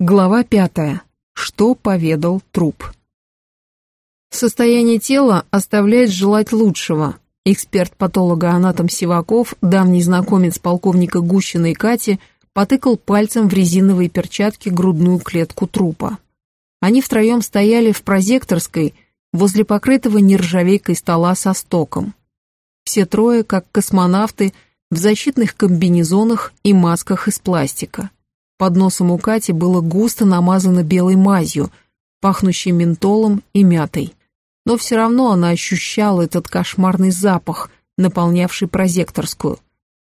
Глава пятая. Что поведал труп? Состояние тела оставляет желать лучшего. Эксперт-патолога-анатом Сиваков, давний знакомец полковника Гущина и Кати, потыкал пальцем в резиновые перчатки грудную клетку трупа. Они втроем стояли в прозекторской, возле покрытого нержавейкой стола со стоком. Все трое, как космонавты, в защитных комбинезонах и масках из пластика. Под носом у Кати было густо намазано белой мазью, пахнущей ментолом и мятой. Но все равно она ощущала этот кошмарный запах, наполнявший прозекторскую.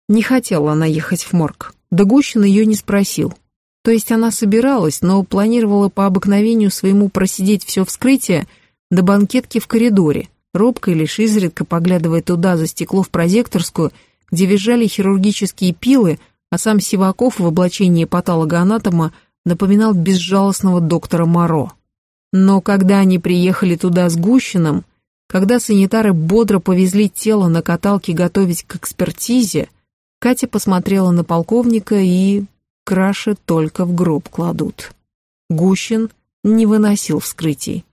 Не хотела она ехать в морг. Догущин ее не спросил. То есть она собиралась, но планировала по обыкновению своему просидеть все вскрытие до банкетки в коридоре, робко лишь изредка поглядывая туда за стекло в прозекторскую, где визжали хирургические пилы, а сам Сиваков в облачении патологоанатома напоминал безжалостного доктора Моро. Но когда они приехали туда с Гущиным, когда санитары бодро повезли тело на каталке готовить к экспертизе, Катя посмотрела на полковника и... краши только в гроб кладут. Гущин не выносил вскрытий.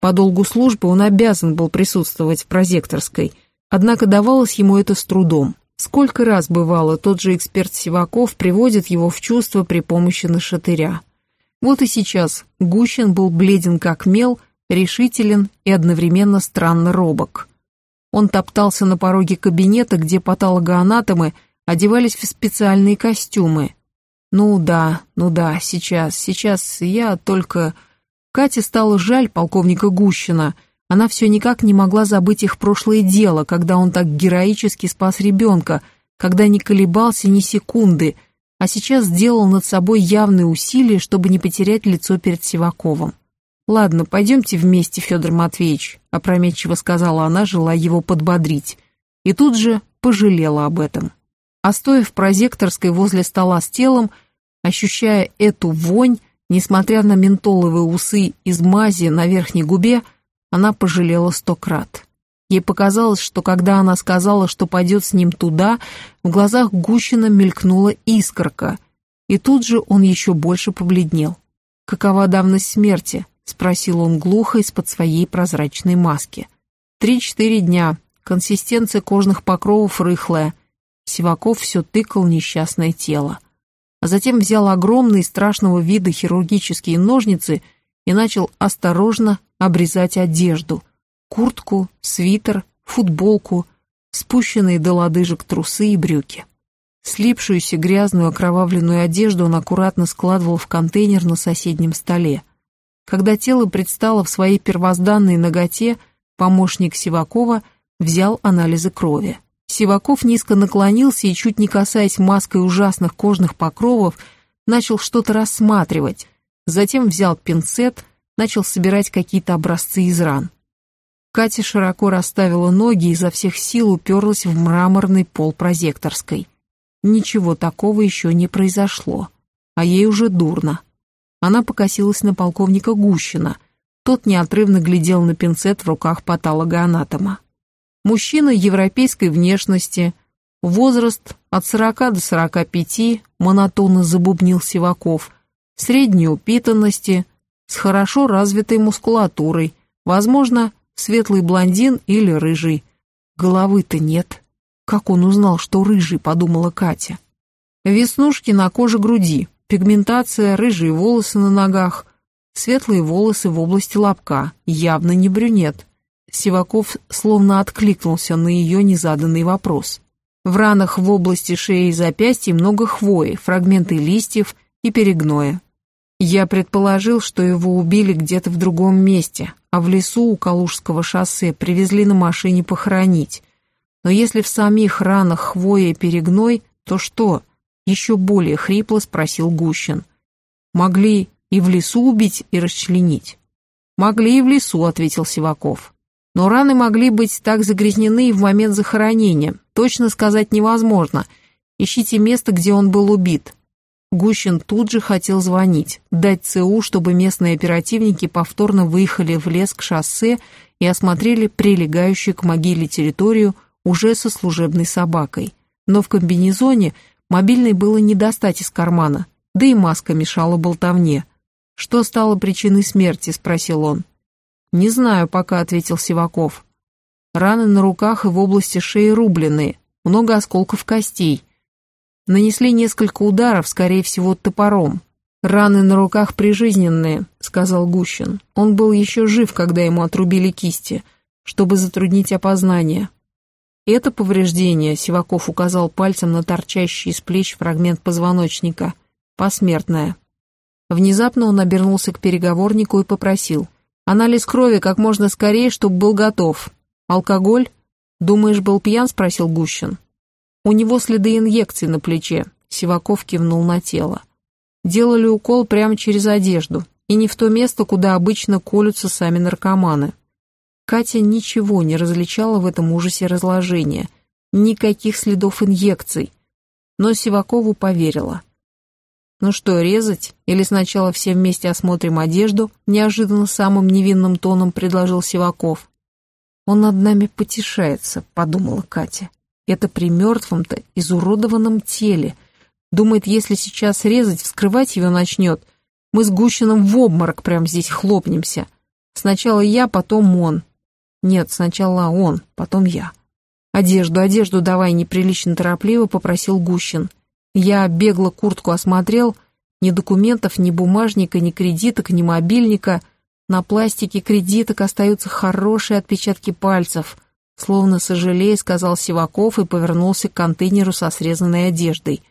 По долгу службы он обязан был присутствовать в прозекторской, однако давалось ему это с трудом. Сколько раз бывало, тот же эксперт Сиваков приводит его в чувство при помощи нашатыря. Вот и сейчас Гущин был бледен как мел, решителен и одновременно странно робок. Он топтался на пороге кабинета, где патологоанатомы одевались в специальные костюмы. Ну да, ну да, сейчас, сейчас я только... Кате стало жаль полковника Гущина — она все никак не могла забыть их прошлое дело, когда он так героически спас ребенка, когда не колебался ни секунды, а сейчас сделал над собой явные усилия, чтобы не потерять лицо перед Сиваковым. «Ладно, пойдемте вместе, Федор Матвеевич», — опрометчиво сказала она, желая его подбодрить. И тут же пожалела об этом. А стоя в прозекторской возле стола с телом, ощущая эту вонь, несмотря на ментоловые усы из мази на верхней губе, она пожалела сто крат. Ей показалось, что когда она сказала, что пойдет с ним туда, в глазах Гущина мелькнула искорка, и тут же он еще больше побледнел. «Какова давность смерти?» — спросил он глухо из-под своей прозрачной маски. «Три-четыре дня. Консистенция кожных покровов рыхлая». Сиваков все тыкал несчастное тело. А затем взял огромные страшного вида хирургические ножницы и начал осторожно обрезать одежду, куртку, свитер, футболку, спущенные до лодыжек трусы и брюки. Слипшуюся грязную окровавленную одежду он аккуратно складывал в контейнер на соседнем столе. Когда тело предстало в своей первозданной ноготе, помощник Сивакова взял анализы крови. Сиваков низко наклонился и, чуть не касаясь маской ужасных кожных покровов, начал что-то рассматривать, затем взял пинцет, начал собирать какие-то образцы из ран. Катя широко расставила ноги и изо всех сил уперлась в мраморный пол прозекторской. Ничего такого еще не произошло, а ей уже дурно. Она покосилась на полковника Гущина. Тот неотрывно глядел на пинцет в руках патологоанатома. Мужчина европейской внешности, возраст от 40 до 45, монотонно забубнил Сиваков, средней упитанности, с хорошо развитой мускулатурой, возможно, светлый блондин или рыжий. Головы-то нет. Как он узнал, что рыжий, подумала Катя. Веснушки на коже груди, пигментация, рыжие волосы на ногах, светлые волосы в области лобка, явно не брюнет. Сиваков словно откликнулся на ее незаданный вопрос. В ранах в области шеи и запястья много хвои, фрагменты листьев и перегноя. Я предположил, что его убили где-то в другом месте, а в лесу у Калужского шоссе привезли на машине похоронить. Но если в самих ранах хвоя и перегной, то что? Еще более хрипло спросил Гущин. Могли и в лесу убить и расчленить. Могли и в лесу, ответил Сиваков. Но раны могли быть так загрязнены в момент захоронения. Точно сказать невозможно. Ищите место, где он был убит. Гущин тут же хотел звонить, дать ЦУ, чтобы местные оперативники повторно выехали в лес к шоссе и осмотрели прилегающую к могиле территорию уже со служебной собакой. Но в комбинезоне мобильный было не достать из кармана. да и маска мешала болтовне. «Что стало причиной смерти?» — спросил он. «Не знаю пока», — ответил Сиваков. «Раны на руках и в области шеи рубленые, много осколков костей. Нанесли несколько ударов, скорее всего, топором. Раны на руках прижизненные», — сказал Гущин. «Он был еще жив, когда ему отрубили кисти, чтобы затруднить опознание. Это повреждение, Сиваков указал пальцем на торчащий из плеч фрагмент позвоночника, посмертное. Внезапно он обернулся к переговорнику и попросил. «Анализ крови как можно скорее, чтобы был готов. Алкоголь? Думаешь, был пьян?» – спросил Гущин. «У него следы инъекций на плече», – Сиваков кивнул на тело. «Делали укол прямо через одежду, и не в то место, куда обычно колются сами наркоманы. Катя ничего не различала в этом ужасе разложения, никаких следов инъекций, но Сивакову поверила. «Ну что, резать? Или сначала все вместе осмотрим одежду?» неожиданно самым невинным тоном предложил Сиваков. «Он над нами потешается», — подумала Катя. «Это при мертвом-то, изуродованном теле. Думает, если сейчас резать, вскрывать его начнет, мы с Гущиным в обморок прямо здесь хлопнемся. Сначала я, потом он. Нет, сначала он, потом я. «Одежду, одежду давай», — неприлично торопливо попросил Гущин. Я бегло куртку осмотрел, ни документов, ни бумажника, ни кредиток, ни мобильника. На пластике кредиток остаются хорошие отпечатки пальцев. Словно сожалея, сказал Сиваков и повернулся к контейнеру со срезанной одеждой.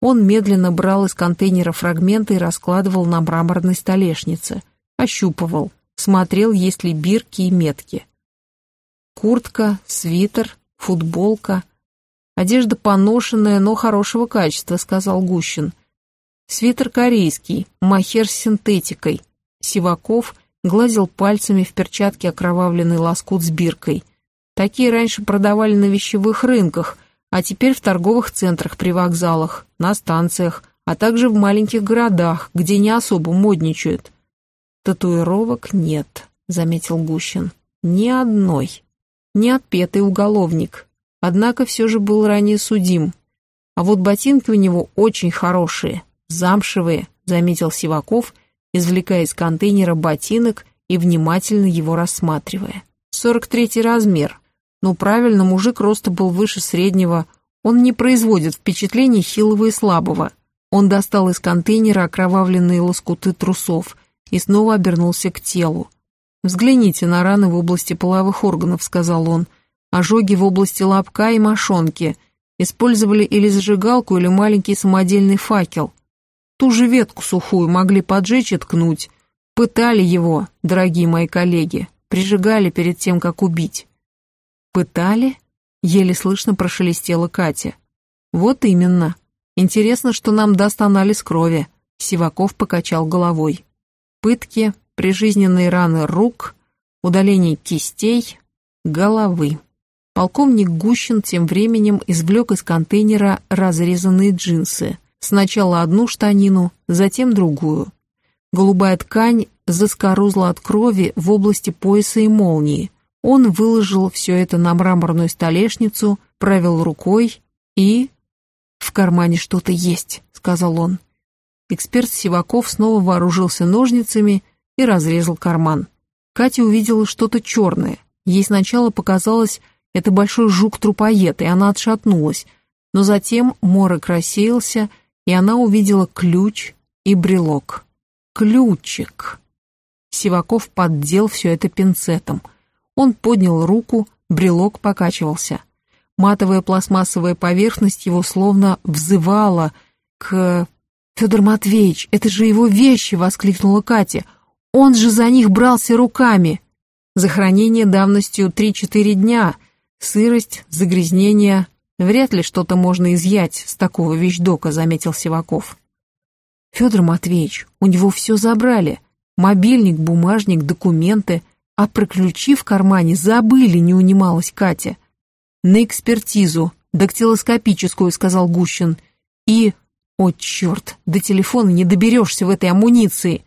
Он медленно брал из контейнера фрагменты и раскладывал на мраморной столешнице. Ощупывал, смотрел, есть ли бирки и метки. Куртка, свитер, футболка. Одежда поношенная, но хорошего качества, сказал Гущин. Свитер корейский, махер с синтетикой. Сиваков гладил пальцами в перчатке окровавленный лоскут с биркой. Такие раньше продавали на вещевых рынках, а теперь в торговых центрах при вокзалах, на станциях, а также в маленьких городах, где не особо модничают. Татуировок нет, заметил Гущин. Ни одной не отпетый уголовник, однако все же был ранее судим. А вот ботинки у него очень хорошие, замшевые, заметил Сиваков, извлекая из контейнера ботинок и внимательно его рассматривая. Сорок третий размер. Ну правильно, мужик роста был выше среднего, он не производит впечатления хилого и слабого. Он достал из контейнера окровавленные лоскуты трусов и снова обернулся к телу. «Взгляните на раны в области половых органов», — сказал он. «Ожоги в области лобка и мошонки. Использовали или зажигалку, или маленький самодельный факел. Ту же ветку сухую могли поджечь и ткнуть. Пытали его, дорогие мои коллеги, прижигали перед тем, как убить». «Пытали?» — еле слышно прошелестела Катя. «Вот именно. Интересно, что нам даст анализ крови». Сиваков покачал головой. «Пытки, прижизненные раны рук, удаление кистей, головы. Полковник Гущин тем временем извлек из контейнера разрезанные джинсы. Сначала одну штанину, затем другую. Голубая ткань заскорузла от крови в области пояса и молнии. Он выложил все это на мраморную столешницу, провел рукой и... «В кармане что-то есть», — сказал он. Эксперт Сиваков снова вооружился ножницами и разрезал карман. Катя увидела что-то черное. Ей сначала показалось, это большой жук-трупоед, и она отшатнулась. Но затем морок рассеялся, и она увидела ключ и брелок. Ключик. Сиваков поддел все это пинцетом. Он поднял руку, брелок покачивался. Матовая пластмассовая поверхность его словно взывала к... «Федор Матвеевич, это же его вещи!» — воскликнула Катя — он же за них брался руками. Захоронение давностью 3-4 дня, сырость, загрязнение. Вряд ли что-то можно изъять с такого вещдока, заметил Сиваков. Федор Матвеевич, у него все забрали. Мобильник, бумажник, документы. А про ключи в кармане забыли, не унималась Катя. На экспертизу, дактилоскопическую, сказал Гущин. И, о черт, до телефона не доберешься в этой амуниции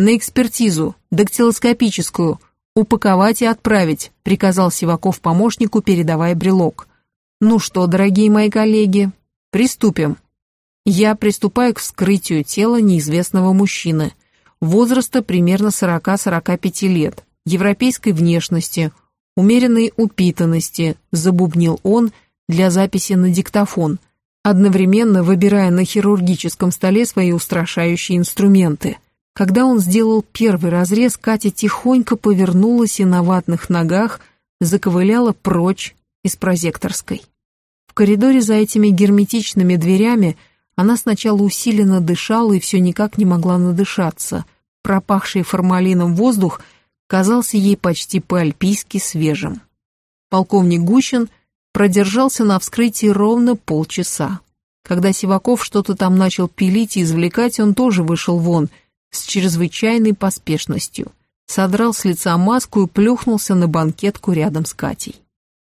на экспертизу, дактилоскопическую, упаковать и отправить», приказал Сиваков помощнику, передавая брелок. «Ну что, дорогие мои коллеги, приступим». Я приступаю к вскрытию тела неизвестного мужчины, возраста примерно 40-45 лет, европейской внешности, умеренной упитанности, забубнил он для записи на диктофон, одновременно выбирая на хирургическом столе свои устрашающие инструменты. Когда он сделал первый разрез, Катя тихонько повернулась и на ватных ногах заковыляла прочь из прозекторской. В коридоре за этими герметичными дверями она сначала усиленно дышала и все никак не могла надышаться. Пропахший формалином воздух казался ей почти по-альпийски свежим. Полковник Гущин продержался на вскрытии ровно полчаса. Когда Сиваков что-то там начал пилить и извлекать, он тоже вышел вон с чрезвычайной поспешностью. Содрал с лица маску и плюхнулся на банкетку рядом с Катей.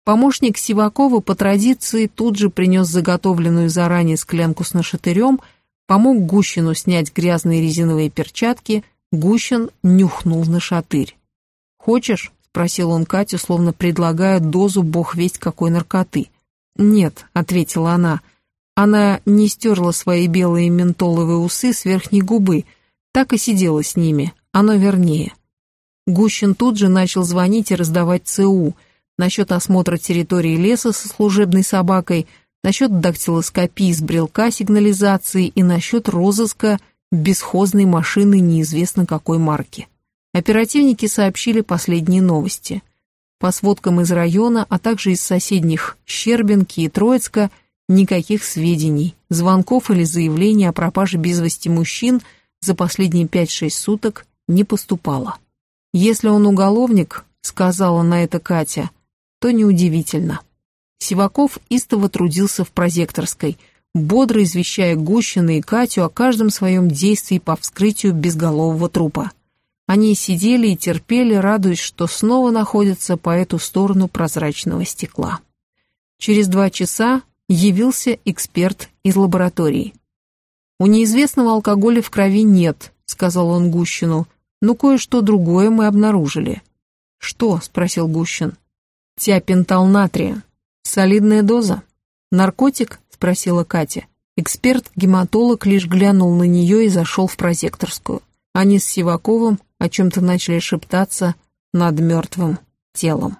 Помощник Сивакова по традиции тут же принес заготовленную заранее склянку с нашатырем, помог Гущину снять грязные резиновые перчатки, Гущин нюхнул нашатырь. «Хочешь?» — спросил он Катю, словно предлагая дозу бог весть какой наркоты. «Нет», — ответила она. Она не стерла свои белые ментоловые усы с верхней губы, так и сидела с ними, оно вернее. Гущин тут же начал звонить и раздавать ЦУ — насчет осмотра территории леса со служебной собакой, насчет дактилоскопии с брелка сигнализации и насчет розыска бесхозной машины неизвестно какой марки. Оперативники сообщили последние новости. По сводкам из района, а также из соседних Щербинки и Троицка, никаких сведений, звонков или заявлений о пропаже без вести мужчин за последние 5-6 суток не поступало. Если он уголовник, сказала на это Катя, то неудивительно. Сиваков истово трудился в прозекторской, бодро извещая Гущина и Катю о каждом своем действии по вскрытию безголового трупа. Они сидели и терпели, радуясь, что снова находятся по эту сторону прозрачного стекла. Через два часа явился эксперт из лаборатории. «У неизвестного алкоголя в крови нет», — сказал он Гущину, — «но кое-что другое мы обнаружили». «Что?» — спросил Гущин. Тиапентал натрия. Солидная доза. Наркотик? Спросила Катя. Эксперт-гематолог лишь глянул на нее и зашел в прозекторскую. Они с Сиваковым о чем-то начали шептаться над мертвым телом.